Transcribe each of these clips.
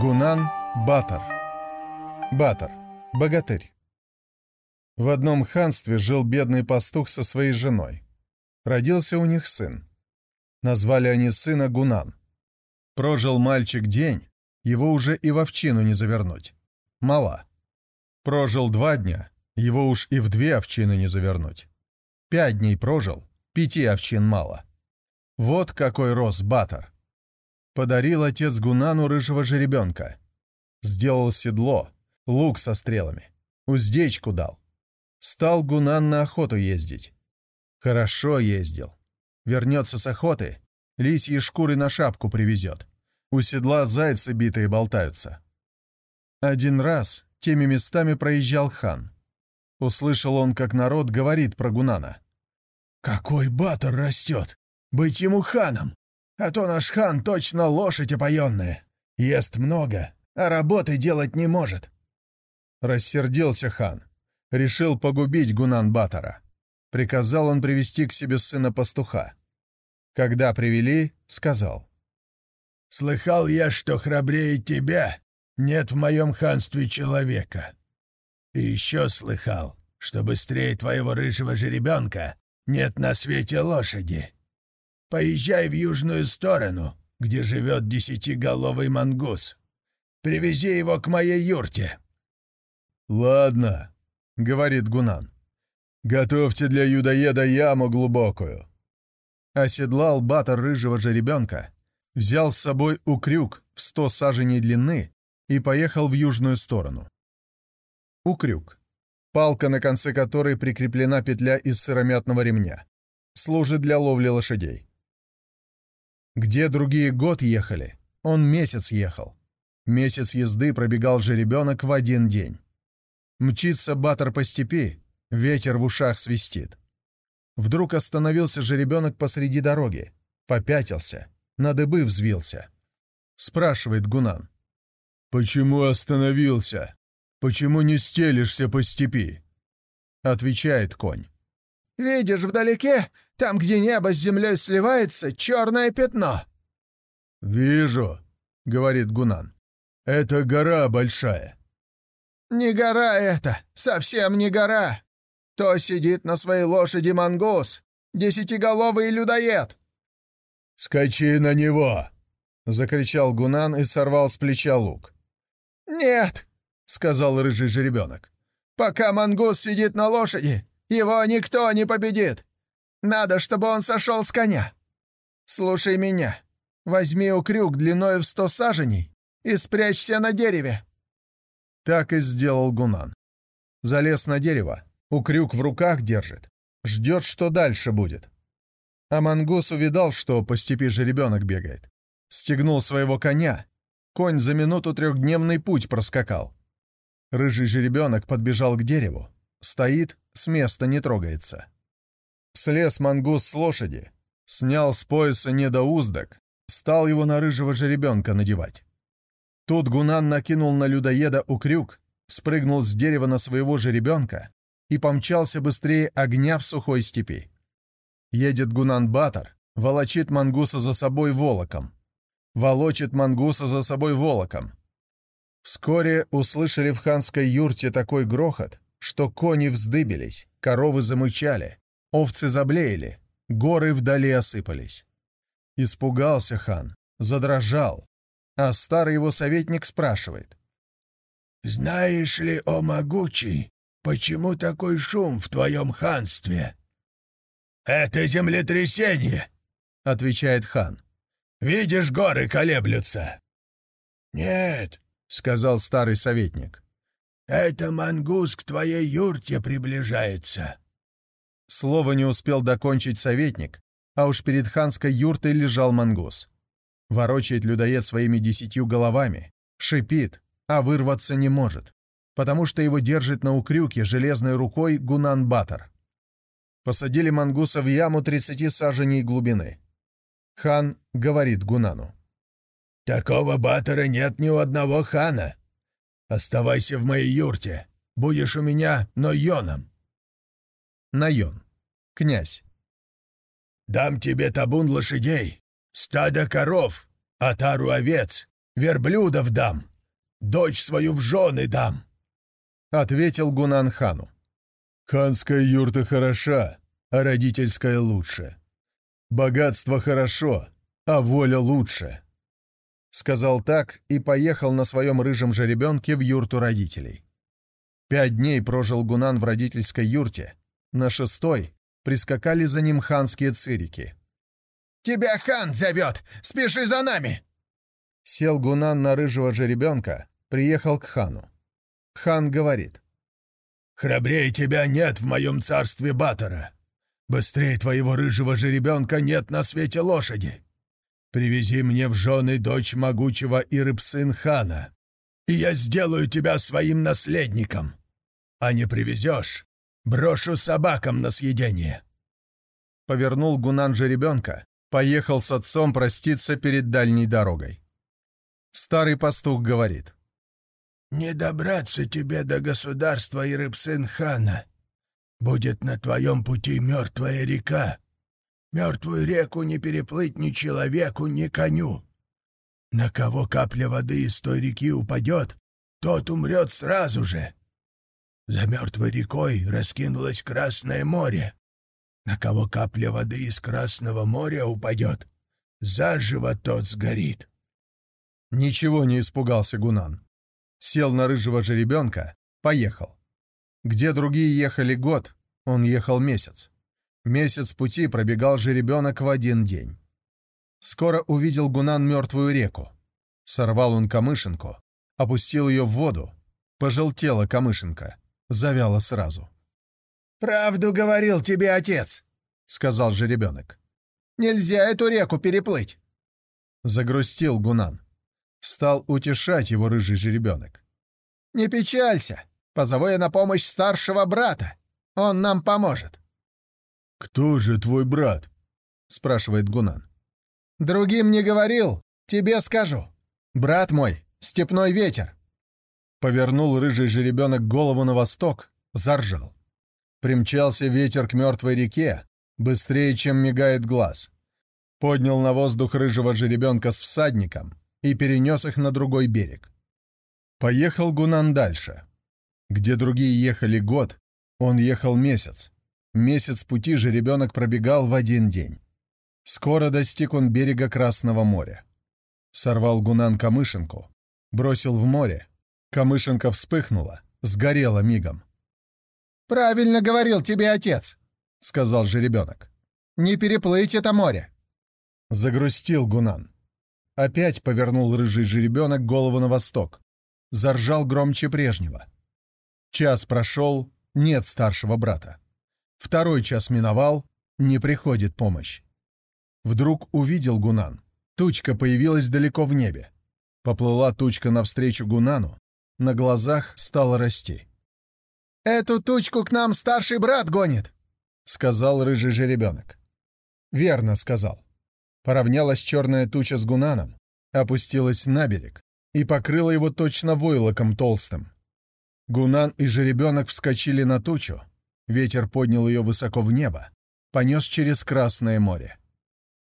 Гунан Батор Батор. Богатырь. В одном ханстве жил бедный пастух со своей женой. Родился у них сын. Назвали они сына Гунан. Прожил мальчик день, его уже и в овчину не завернуть. Мала. Прожил два дня, его уж и в две овчины не завернуть. Пять дней прожил, пяти овчин мало. Вот какой рос Батор. Подарил отец Гунану рыжего жеребенка. Сделал седло, лук со стрелами, уздечку дал. Стал Гунан на охоту ездить. Хорошо ездил. Вернется с охоты, лисьи шкуры на шапку привезет. У седла зайцы битые болтаются. Один раз теми местами проезжал хан. Услышал он, как народ говорит про Гунана. «Какой батор растет! Быть ему ханом! А то наш хан точно лошадь опоенная. Ест много, а работы делать не может. Рассердился хан. Решил погубить Гунан-Батора. Приказал он привести к себе сына пастуха. Когда привели, сказал. «Слыхал я, что храбрее тебя нет в моем ханстве человека. И еще слыхал, что быстрее твоего рыжего жеребенка нет на свете лошади. Поезжай в южную сторону, где живет десятиголовый мангус. Привези его к моей юрте». «Ладно», — говорит Гунан. «Готовьте для юдоеда яму глубокую». Оседлал батор рыжего жеребенка, взял с собой укрюк в сто саженей длины и поехал в южную сторону. Укрюк. Палка, на конце которой прикреплена петля из сыромятного ремня. Служит для ловли лошадей. Где другие год ехали, он месяц ехал. Месяц езды пробегал жеребенок в один день. Мчится батор по степи, ветер в ушах свистит. Вдруг остановился жеребенок посреди дороги, попятился, на дыбы взвился. Спрашивает Гунан. «Почему остановился? Почему не стелишься по степи?» Отвечает конь. «Видишь вдалеке там, где небо с землей сливается, черное пятно». «Вижу», — говорит Гунан. «Это гора большая». «Не гора это, совсем не гора. То сидит на своей лошади мангус, десятиголовый людоед». «Скачи на него!» — закричал Гунан и сорвал с плеча лук. «Нет», — сказал рыжий жеребенок. «Пока мангус сидит на лошади, его никто не победит. Надо, чтобы он сошел с коня. Слушай меня. Возьми укрюк длиной в сто саженей и спрячься на дереве». Так и сделал Гунан. Залез на дерево, укрюк в руках держит, ждет, что дальше будет. А Мангус увидал, что по степи жеребенок бегает. Стегнул своего коня. Конь за минуту трехдневный путь проскакал. Рыжий жеребенок подбежал к дереву. Стоит, с места не трогается. Слез мангус с лошади, снял с пояса недоуздок, стал его на рыжего жеребенка надевать. Тут Гунан накинул на людоеда укрюк, спрыгнул с дерева на своего жеребенка и помчался быстрее огня в сухой степи. Едет Гунан Батор, волочит мангуса за собой волоком. Волочит мангуса за собой волоком. Вскоре услышали в ханской юрте такой грохот, что кони вздыбились, коровы замычали, Овцы заблеяли, горы вдали осыпались. Испугался хан, задрожал, а старый его советник спрашивает. «Знаешь ли, о могучий, почему такой шум в твоем ханстве?» «Это землетрясение», — отвечает хан. «Видишь, горы колеблются». «Нет», — сказал старый советник. «Это мангус к твоей юрте приближается». Слово не успел докончить советник, а уж перед ханской юртой лежал мангус. Ворочает людоед своими десятью головами, шипит, а вырваться не может, потому что его держит на укрюке железной рукой Гунан-Батор. Посадили мангуса в яму тридцати саженей глубины. Хан говорит Гунану. «Такого батора нет ни у одного хана. Оставайся в моей юрте. будешь у меня Нойоном». Найон. Князь. «Дам тебе табун лошадей, стадо коров, отару овец, верблюдов дам, дочь свою в жены дам», — ответил Гунан хану. «Ханская юрта хороша, а родительская лучше. Богатство хорошо, а воля лучше», — сказал так и поехал на своем рыжем жеребенке в юрту родителей. Пять дней прожил Гунан в родительской юрте, на шестой прискакали за ним ханские цирики. «Тебя хан зовет! Спеши за нами!» Сел Гунан на рыжего жеребенка, приехал к хану. Хан говорит. «Храбрее тебя нет в моем царстве Батора. Быстрее твоего рыжего жеребенка нет на свете лошади. Привези мне в жены дочь могучего Ирыпсын хана, и я сделаю тебя своим наследником. А не привезешь, брошу собакам на съедение». Повернул Гунан жеребенка, поехал с отцом проститься перед дальней дорогой. Старый пастух говорит. «Не добраться тебе до государства Ирыпсын-хана. Будет на твоем пути мертвая река. Мертвую реку не переплыть ни человеку, ни коню. На кого капля воды из той реки упадет, тот умрет сразу же. За мертвой рекой раскинулось Красное море. На кого капля воды из Красного моря упадет, заживо тот сгорит. Ничего не испугался Гунан. Сел на рыжего жеребенка, поехал. Где другие ехали год, он ехал месяц. Месяц пути пробегал жеребенок в один день. Скоро увидел Гунан мертвую реку. Сорвал он камышинку, опустил ее в воду. Пожелтела камышинка, завяла сразу. «Правду говорил тебе отец», — сказал жеребенок. «Нельзя эту реку переплыть». Загрустил Гунан. Стал утешать его рыжий жеребенок. «Не печалься, позову я на помощь старшего брата. Он нам поможет». «Кто же твой брат?» — спрашивает Гунан. «Другим не говорил, тебе скажу. Брат мой, степной ветер». Повернул рыжий жеребенок голову на восток, заржал. Примчался ветер к мертвой реке, быстрее, чем мигает глаз. Поднял на воздух рыжего жеребенка с всадником и перенес их на другой берег. Поехал Гунан дальше. Где другие ехали год, он ехал месяц. Месяц пути жеребенок пробегал в один день. Скоро достиг он берега Красного моря. Сорвал Гунан камышинку, бросил в море. Камышинка вспыхнула, сгорела мигом. «Правильно говорил тебе отец», — сказал жеребенок. «Не переплыть это море». Загрустил Гунан. Опять повернул рыжий жеребенок голову на восток. Заржал громче прежнего. Час прошел, нет старшего брата. Второй час миновал, не приходит помощь. Вдруг увидел Гунан. Тучка появилась далеко в небе. Поплыла тучка навстречу Гунану, на глазах стала расти. «Эту тучку к нам старший брат гонит», — сказал рыжий жеребенок. «Верно», — сказал. Поравнялась черная туча с Гунаном, опустилась на берег и покрыла его точно войлоком толстым. Гунан и жеребенок вскочили на тучу, ветер поднял ее высоко в небо, понес через Красное море.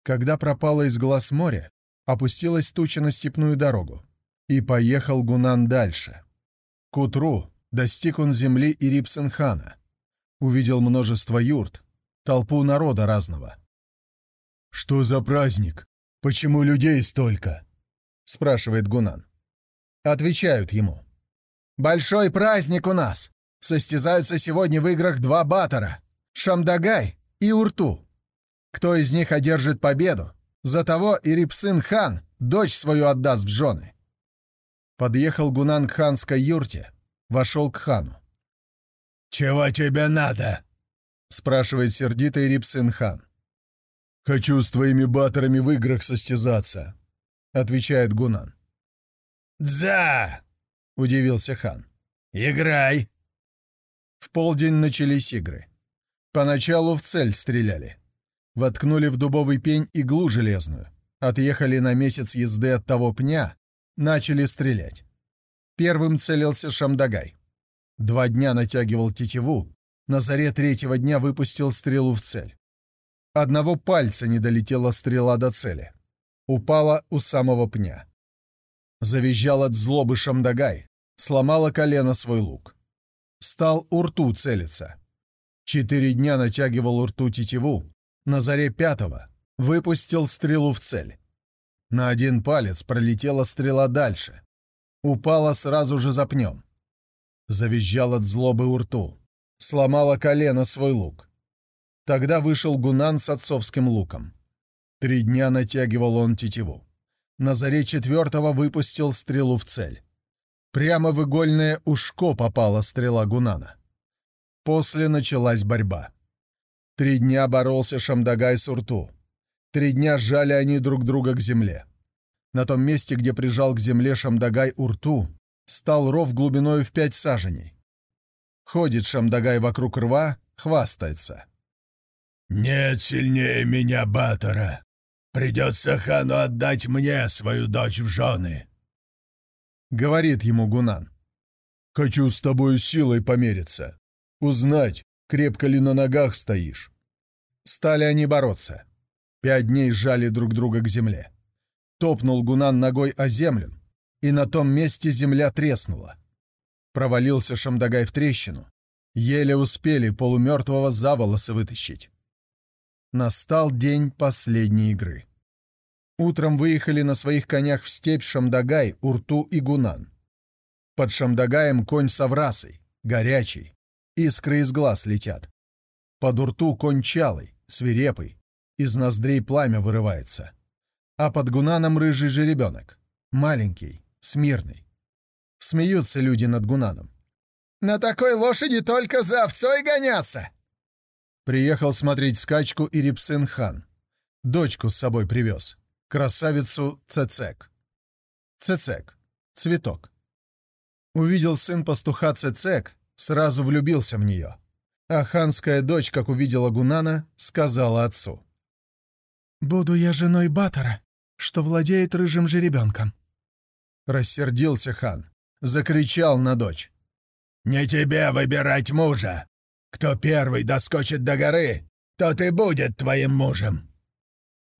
Когда пропала из глаз море, опустилась туча на степную дорогу, и поехал Гунан дальше. К утру достиг он земли Ирипсенхана, увидел множество юрт, толпу народа разного. «Что за праздник? Почему людей столько?» — спрашивает Гунан. Отвечают ему. «Большой праздник у нас! Состязаются сегодня в играх два батора — Шамдагай и Урту. Кто из них одержит победу, за того и Рипсын хан дочь свою отдаст в жены». Подъехал Гунан к ханской юрте, вошел к хану. «Чего тебе надо?» — спрашивает сердитый Рипсын хан. «Хочу с твоими баторами в играх состязаться», — отвечает Гунан. «Дза!» — удивился хан. «Играй!» В полдень начались игры. Поначалу в цель стреляли. Воткнули в дубовый пень иглу железную. Отъехали на месяц езды от того пня, начали стрелять. Первым целился Шамдагай. Два дня натягивал тетиву, на заре третьего дня выпустил стрелу в цель. Одного пальца не долетела стрела до цели. Упала у самого пня. Завизжал от злобы Шамдагай, сломала колено свой лук. Стал урту целиться. Четыре дня натягивал урту тетиву, на заре пятого выпустил стрелу в цель. На один палец пролетела стрела дальше. Упала сразу же за пнем. Завизжал от злобы урту. Сломала колено свой лук. Тогда вышел Гунан с отцовским луком. Три дня натягивал он тетиву. На заре четвертого выпустил стрелу в цель. Прямо в игольное ушко попала стрела Гунана. После началась борьба. Три дня боролся Шамдагай с Урту. Три дня сжали они друг друга к земле. На том месте, где прижал к земле Шамдагай Урту, стал ров глубиной в пять саженей. Ходит Шамдагай вокруг рва, хвастается. «Нет сильнее меня, Батора. Придется хану отдать мне свою дочь в жены», — говорит ему Гунан. «Хочу с тобой силой помериться. Узнать, крепко ли на ногах стоишь». Стали они бороться. Пять дней сжали друг друга к земле. Топнул Гунан ногой о землю, и на том месте земля треснула. Провалился Шамдагай в трещину. Еле успели полумертвого за волосы вытащить. Настал день последней игры. Утром выехали на своих конях в степь Шамдагай, Урту и Гунан. Под Шамдагаем конь с аврасой, горячий. Искры из глаз летят. Под Урту конь чалый, свирепый, из ноздрей пламя вырывается. А под Гунаном рыжий жеребенок. Маленький, смирный. Смеются люди над Гунаном. «На такой лошади только за овцой гоняться!» Приехал смотреть скачку и Рипсын хан. Дочку с собой привез. Красавицу Цецек. Цецек. Цветок. Увидел сын пастуха Цецек, сразу влюбился в нее. А ханская дочь, как увидела Гунана, сказала отцу. «Буду я женой Батора, что владеет рыжим жеребенком». Рассердился хан, закричал на дочь. «Не тебе выбирать мужа! Кто первый доскочит до горы, тот и будет твоим мужем!»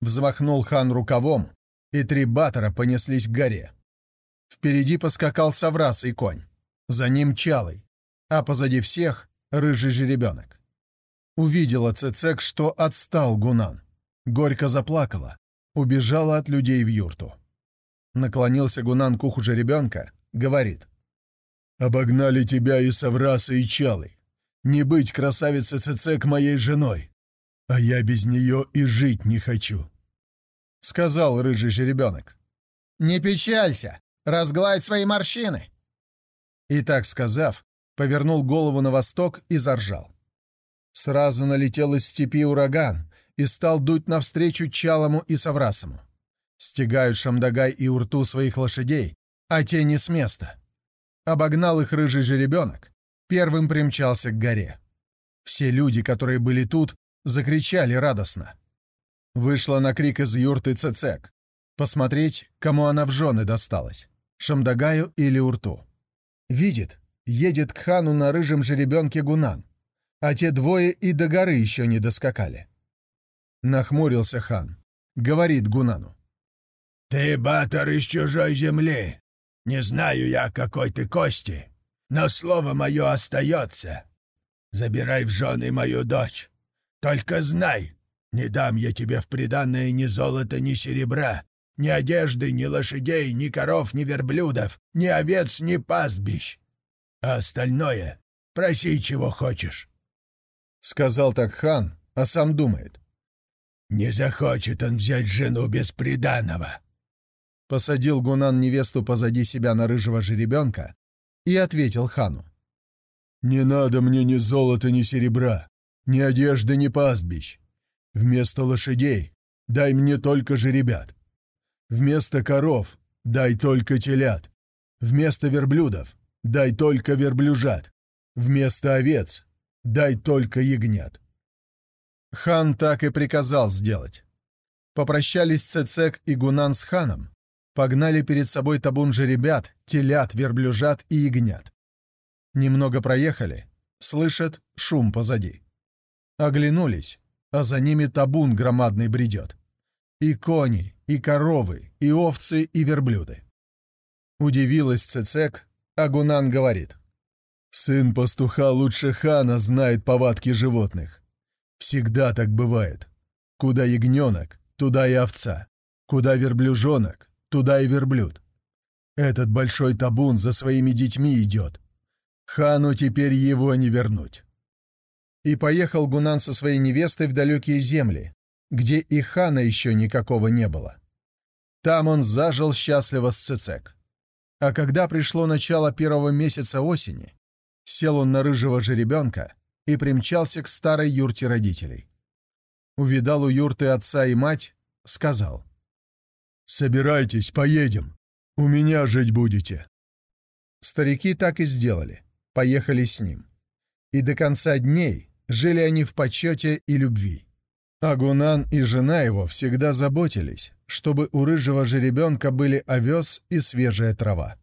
Взмахнул хан рукавом, и три батора понеслись к горе. Впереди поскакал Саврас и конь, за ним Чалый, а позади всех — рыжий жеребенок. Увидела Цецек, что отстал Гунан. Горько заплакала, убежала от людей в юрту. Наклонился Гунан к уху же ребенка, говорит. «Обогнали тебя и Савраса, и Чалы. Не быть красавицей Цецек моей женой, а я без нее и жить не хочу», — сказал рыжий жеребенок. «Не печалься, разгладь свои морщины». И так сказав, повернул голову на восток и заржал. Сразу налетел из степи ураган, и стал дуть навстречу Чалому и Саврасому. Стегают Шамдагай и Урту своих лошадей, а те не с места. Обогнал их рыжий жеребенок, первым примчался к горе. Все люди, которые были тут, закричали радостно. Вышла на крик из юрты Цецек. Посмотреть, кому она в жены досталась, Шамдагаю или Урту. Видит, едет к хану на рыжем жеребенке Гунан, а те двое и до горы еще не доскакали. Нахмурился хан. Говорит Гунану. «Ты, Батор, из чужой земли. Не знаю я, какой ты кости, но слово мое остается. Забирай в жены мою дочь. Только знай, не дам я тебе в приданное ни золота, ни серебра, ни одежды, ни лошадей, ни коров, ни верблюдов, ни овец, ни пастбищ. А остальное проси, чего хочешь». Сказал так хан, а сам думает. Не захочет он взять жену без приданого. Посадил Гунан невесту позади себя на рыжего жеребенка и ответил хану. «Не надо мне ни золота, ни серебра, ни одежды, ни пастбищ. Вместо лошадей дай мне только жеребят. Вместо коров дай только телят. Вместо верблюдов дай только верблюжат. Вместо овец дай только ягнят. Хан так и приказал сделать. Попрощались Цецек и Гунан с ханом, погнали перед собой табун жеребят, телят, верблюжат и ягнят. Немного проехали, слышат шум позади. Оглянулись, а за ними табун громадный бредет. И кони, и коровы, и овцы, и верблюды. Удивилась Цецек, а Гунан говорит. «Сын пастуха лучше хана знает повадки животных. Всегда так бывает. Куда ягненок, туда и овца. Куда верблюжонок, туда и верблюд. Этот большой табун за своими детьми идет. Хану теперь его не вернуть. И поехал Гунан со своей невестой в далекие земли, где и хана еще никакого не было. Там он зажил счастливо с Цицек. А когда пришло начало первого месяца осени, сел он на рыжего жеребенка и примчался к старой юрте родителей. Увидал у юрты отца и мать, сказал. «Собирайтесь, поедем. У меня жить будете». Старики так и сделали, поехали с ним. И до конца дней жили они в почете и любви. Агунан и жена его всегда заботились, чтобы у рыжего жеребенка были овес и свежая трава.